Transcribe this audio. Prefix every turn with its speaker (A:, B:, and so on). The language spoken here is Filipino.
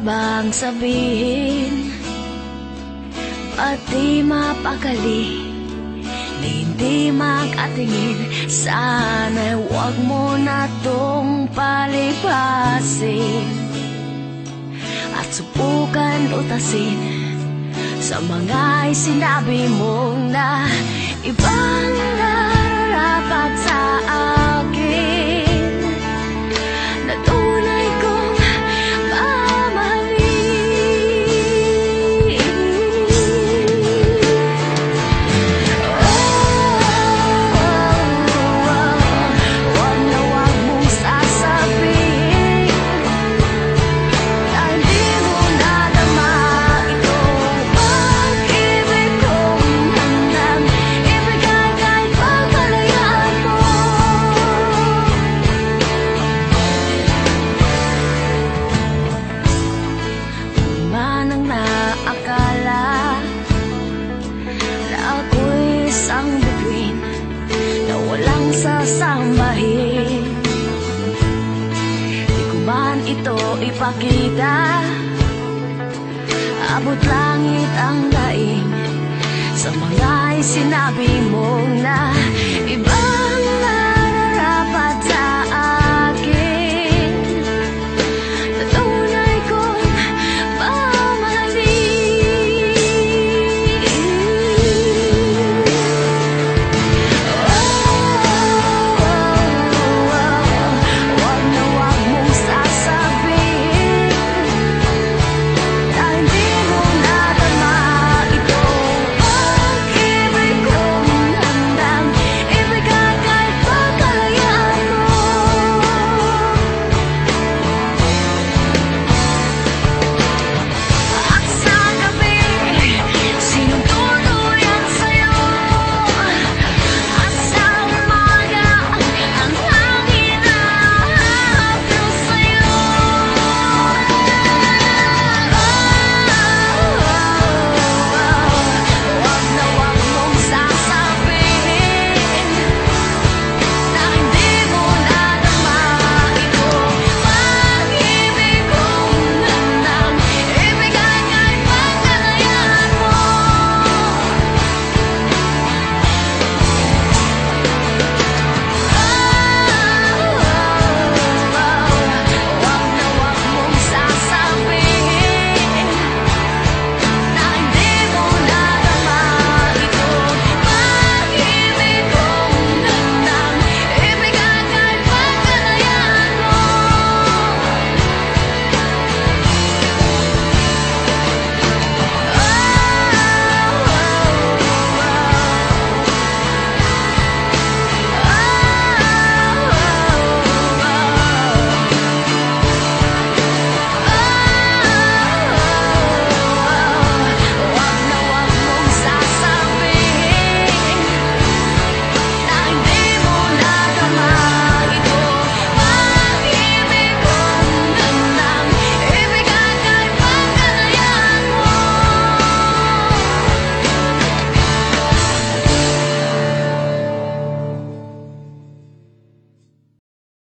A: lang sabihin? Pati mapakali Na hindi mag-atingin Sana'y huwag mo na tong palipasin. At subukan utasin Sa mga sinabi mong na Ibang nararapat ipakita. Abot langit ang daing Sa mga sinabi mong